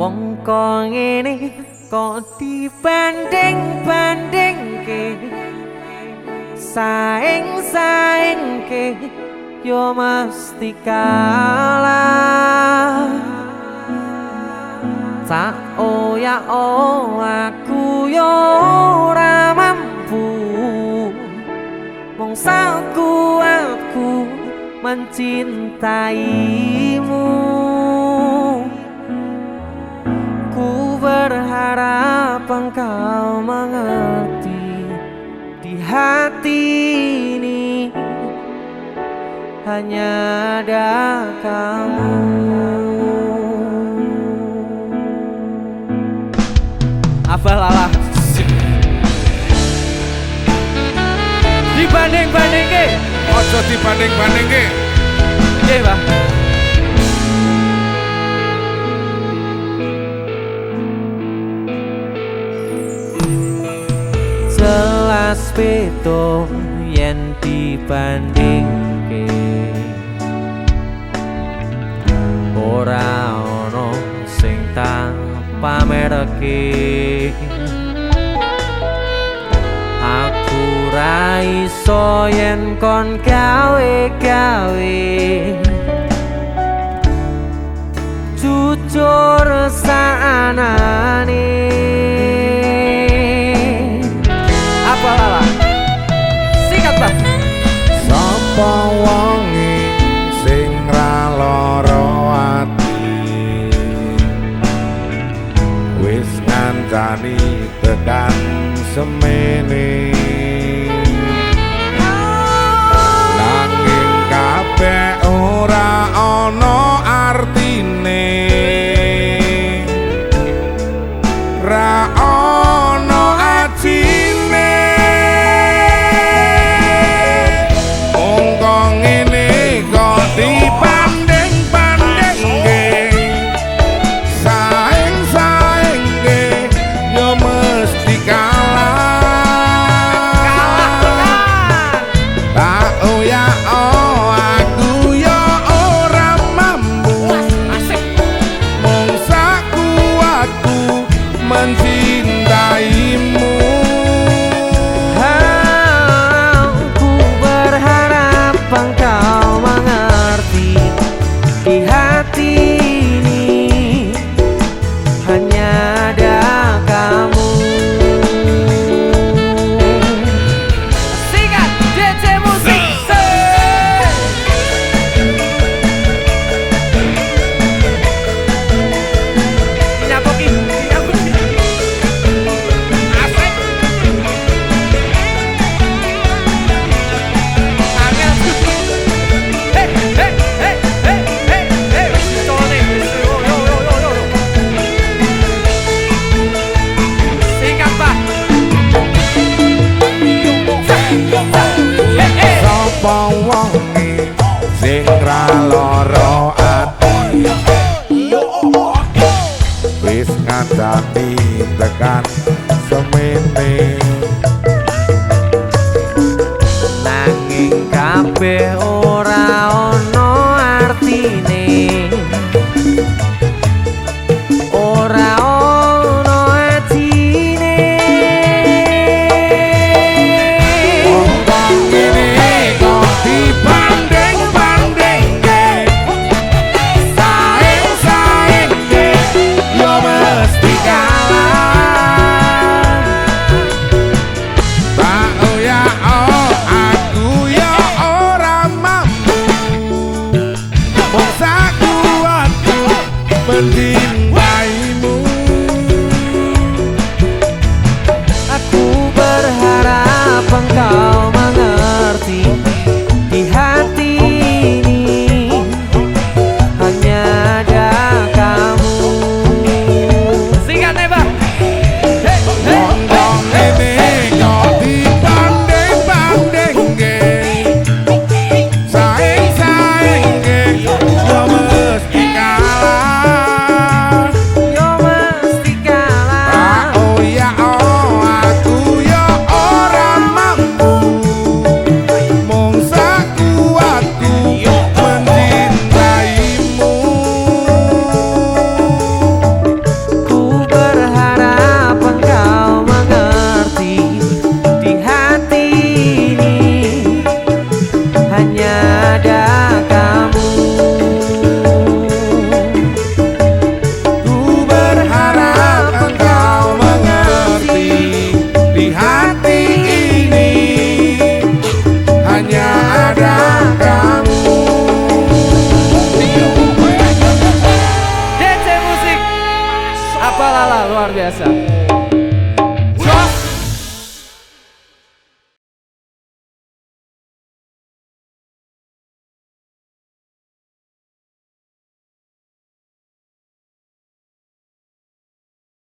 wong kok ngene kok dibanding-bandingke. Saing-saingke yo mesti kalah. Tak oh ya oh aku yo ora mampu. Mong kuatku mencintaimu hanya ada kamu. Apa lala? Dibanding-bandingke Ojo dibanding-bandingke oke pak. Jelas betul yen dibanding pamerke Aku ra iso yen kon gawe-gawe. Jujur saanane ngancani tekan semene wonge sing ra lara